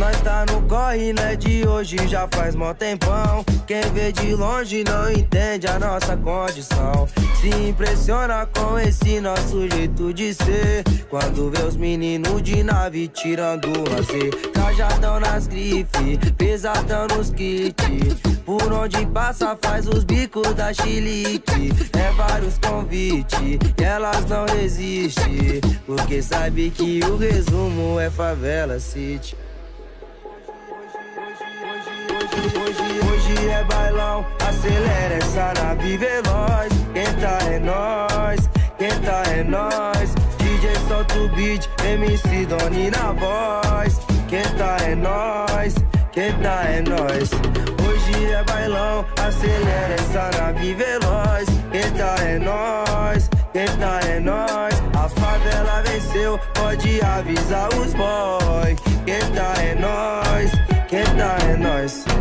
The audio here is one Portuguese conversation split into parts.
Nós tá no corre, não é de hoje, já faz mó tempão. Quem vê de longe não entende a nossa condição. Se impressiona com esse nosso jeito de ser. Quando vê os meninos de nave tirando lazer. Cajadão nas grifes, pesadão nos kits. Por onde passa faz os bicos da chilique. É vários convites, elas não resistem. Porque sabe que o resumo é favela city. É bailão, acelera essa nave veloz. Tá é nós, tá é nós. DJ solta o beat, MC Doni na voz. Quem tá é nós, tá é nós. Hoje é bailão, acelera essa nave veloz. Quem tá é nós, tá é nós. A favela venceu, pode avisar os boys. Tá é nós, tá é nós.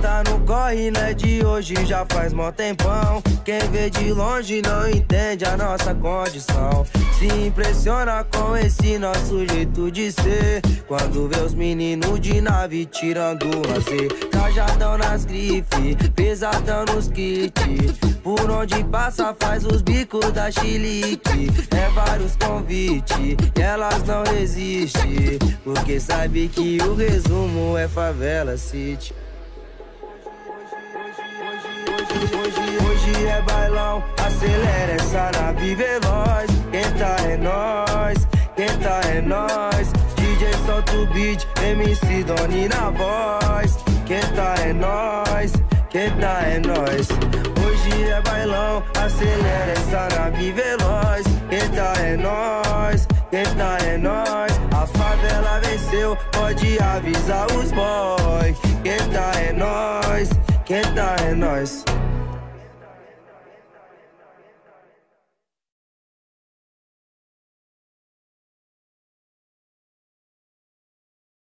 Tá no corre, não é de hoje, já faz mó tempão. Quem vê de longe não entende a nossa condição. Se impressiona com esse nosso jeito de ser. Quando vê os meninos de nave tirando lazer. Cajadão nas grifes, pesadão nos kits. Por onde passa faz os bicos da chilique. É vários convites, elas não resistem. Porque sabe que o resumo é favela city. Hoje, é bailão, acelera essa nave veloz. Tá é nós, tá é nós. DJ solta o beat, MC Doni na voz. Quem tá é nós, tá é nós. Hoje é bailão, acelera essa nave veloz. Quem tá é nós, tá é nós. A favela venceu, pode avisar os boys. Quem tá é nós, tá é nós.